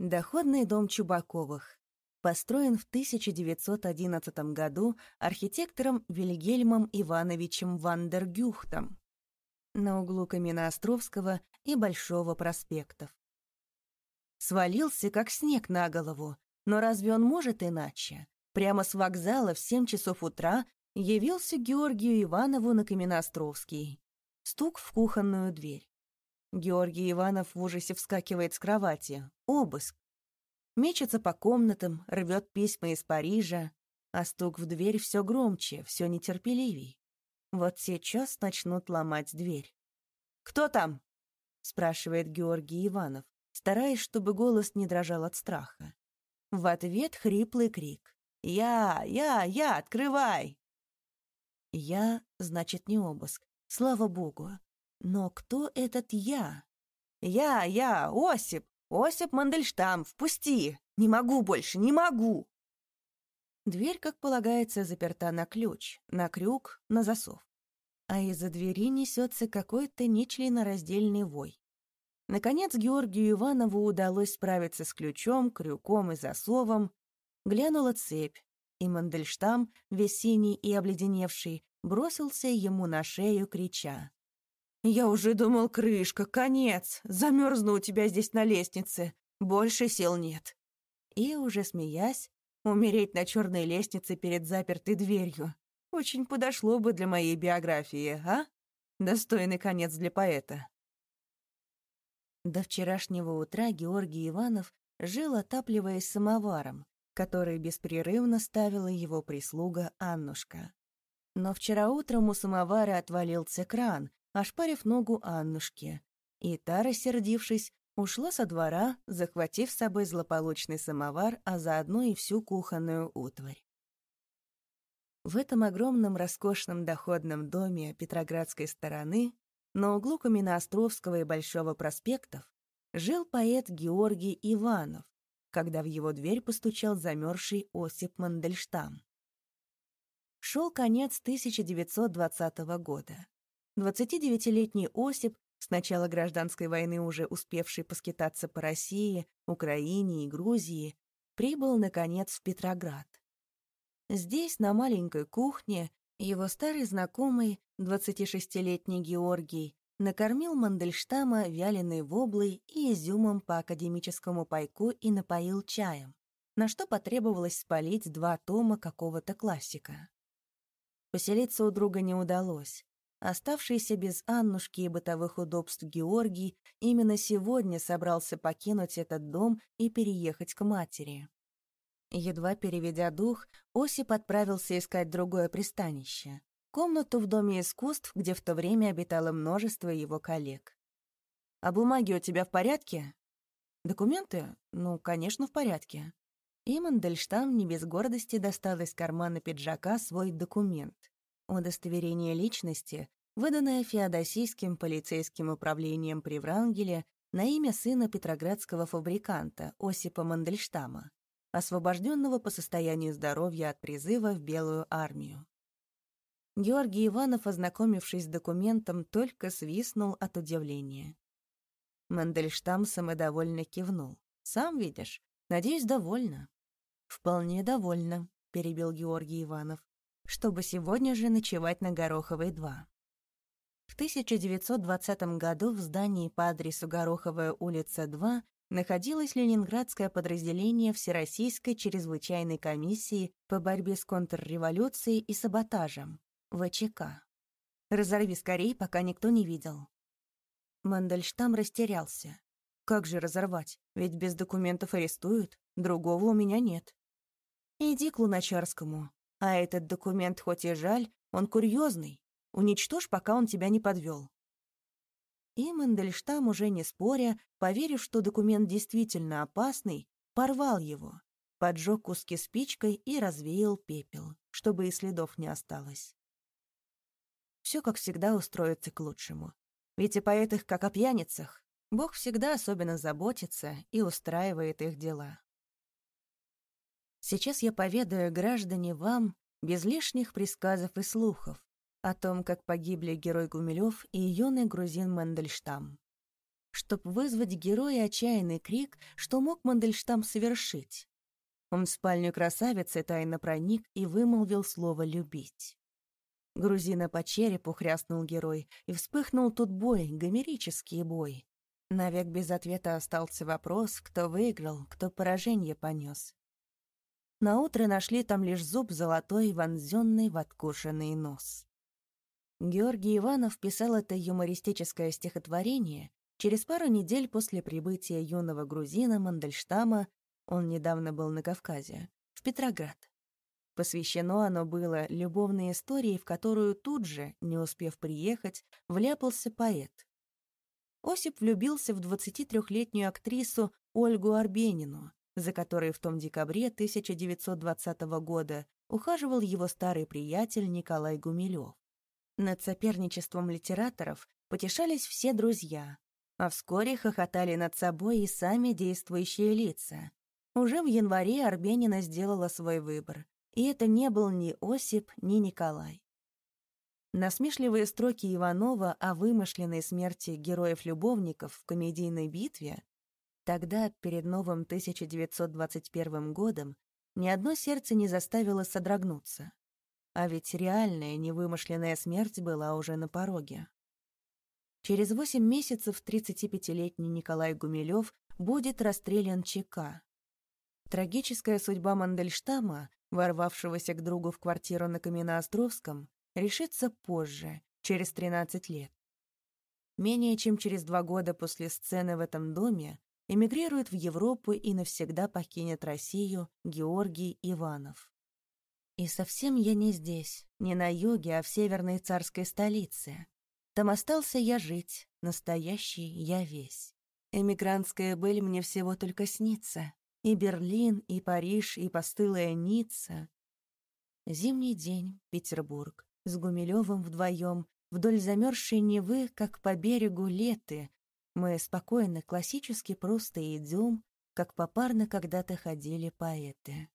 Доходный дом Чубаковых. Построен в 1911 году архитектором Вильгельмом Ивановичем Вандергюхтом на углу Каменноостровского и Большого проспектов. Свалился, как снег на голову, но разве он может иначе? Прямо с вокзала в 7 часов утра явился Георгию Иванову на Каменноостровский. Стук в кухонную дверь. Георгий Иванов в ужасе вскакивает с кровати. Обыск. Мечется по комнатам, рвет письма из Парижа, а стук в дверь все громче, все нетерпеливей. Вот сейчас начнут ломать дверь. «Кто там?» — спрашивает Георгий Иванов, стараясь, чтобы голос не дрожал от страха. В ответ хриплый крик. «Я, я, я, открывай!» «Я» — значит не обыск. Слава богу. Но кто этот «я»? «Я, я, Осип! Осип Мандельштам, впусти! Не могу больше, не могу!» Дверь, как полагается, заперта на ключ, на крюк, на засов. А из-за двери несется какой-то нечленораздельный вой. Наконец Георгию Иванову удалось справиться с ключом, крюком и засовом. Глянула цепь, и Мандельштам, весь синий и обледеневший, бросился ему на шею, крича. «Я уже думал, крышка, конец, замерзну у тебя здесь на лестнице, больше сил нет». И, уже смеясь, умереть на черной лестнице перед запертой дверью очень подошло бы для моей биографии, а? Достойный конец для поэта. До вчерашнего утра Георгий Иванов жил, отапливаясь самоваром, который беспрерывно ставила его прислуга Аннушка. Но вчера утром у самовара отвалился кран, ошпарив ногу Аннушке, и та, рассердившись, ушла со двора, захватив с собой злополучный самовар, а заодно и всю кухонную утварь. В этом огромном роскошном доходном доме Петроградской стороны, на углу Каменноостровского и Большого проспектов, жил поэт Георгий Иванов, когда в его дверь постучал замерзший Осип Мандельштам. Шел конец 1920 года. 29-летний Осип, с начала гражданской войны уже успевший поскитаться по России, Украине и Грузии, прибыл, наконец, в Петроград. Здесь, на маленькой кухне, его старый знакомый, 26-летний Георгий, накормил Мандельштама вяленой воблой и изюмом по академическому пайку и напоил чаем, на что потребовалось спалить два тома какого-то классика. Поселиться у друга не удалось. Оставшийся без Аннушки и бытовых удобств Георгий именно сегодня собрался покинуть этот дом и переехать к матери. Едва переведя дух, Осип отправился искать другое пристанище. Комнату в Доме искусств, где в то время обитало множество его коллег. «А бумаги у тебя в порядке?» «Документы? Ну, конечно, в порядке». И Мандельштам не без гордости достал из кармана пиджака свой документ удостоверение личности, выданное Феодосийским полицейским управлением при Врангеле на имя сына петроградского фабриканта Осипа Мандельштама, освобожденного по состоянию здоровья от призыва в Белую армию. Георгий Иванов, ознакомившись с документом, только свистнул от удивления. Мандельштам самодовольно кивнул. «Сам видишь. Надеюсь, довольна». «Вполне довольна», — перебил Георгий Иванов чтобы сегодня же ночевать на Гороховой 2. В 1920 году в здании по адресу Гороховая улица 2 находилось ленинградское подразделение Всероссийской чрезвычайной комиссии по борьбе с контрреволюцией и саботажем, ВЧК. «Разорви скорей, пока никто не видел». Мандельштам растерялся. «Как же разорвать? Ведь без документов арестуют, другого у меня нет». «Иди к Луначарскому, а этот документ хоть и жаль, он курьезный. Уничтожь, пока он тебя не подвел. И Мандельштам, уже не споря, поверив, что документ действительно опасный, порвал его, поджег куски спичкой и развеял пепел, чтобы и следов не осталось. Все, как всегда, устроится к лучшему. Ведь и поэтах, как о пьяницах, Бог всегда особенно заботится и устраивает их дела. Сейчас я поведаю, граждане, вам, без лишних присказов и слухов, о том, как погибли герой Гумилев и юный грузин Мендельштам. чтоб вызвать героя отчаянный крик, что мог Мандельштам совершить. Он в спальню красавицы тайно проник и вымолвил слово «любить». Грузина по черепу хряснул герой, и вспыхнул тут бой, гомерический бой. Навек без ответа остался вопрос, кто выиграл, кто поражение понес. Наутро нашли там лишь зуб золотой, вонзенный в откушенный нос. Георгий Иванов писал это юмористическое стихотворение через пару недель после прибытия юного грузина Мандельштама, он недавно был на Кавказе, в Петроград. Посвящено оно было любовной истории, в которую тут же, не успев приехать, вляпался поэт. Осип влюбился в 23-летнюю актрису Ольгу Арбенину, за которой в том декабре 1920 года ухаживал его старый приятель Николай Гумилев. Над соперничеством литераторов потешались все друзья, а вскоре хохотали над собой и сами действующие лица. Уже в январе Арбенина сделала свой выбор, и это не был ни Осип, ни Николай. Насмешливые строки Иванова о вымышленной смерти героев-любовников в комедийной битве тогда, перед новым 1921 годом, ни одно сердце не заставило содрогнуться. А ведь реальная, невымышленная смерть была уже на пороге. Через восемь месяцев 35-летний Николай Гумилев будет расстрелян ЧК. Трагическая судьба Мандельштама ворвавшегося к другу в квартиру на Каменноостровском, решится позже, через 13 лет. Менее чем через два года после сцены в этом доме эмигрирует в Европу и навсегда покинет Россию Георгий Иванов. И совсем я не здесь, не на юге, а в северной царской столице. Там остался я жить, настоящий я весь. Эмигрантская быль мне всего только снится. И Берлин, и Париж, и постылая Ницца. Зимний день, Петербург. С Гумилевым вдвоем, вдоль замерзшей Невы, как по берегу леты. Мы спокойно, классически просто идем, как попарно когда-то ходили поэты.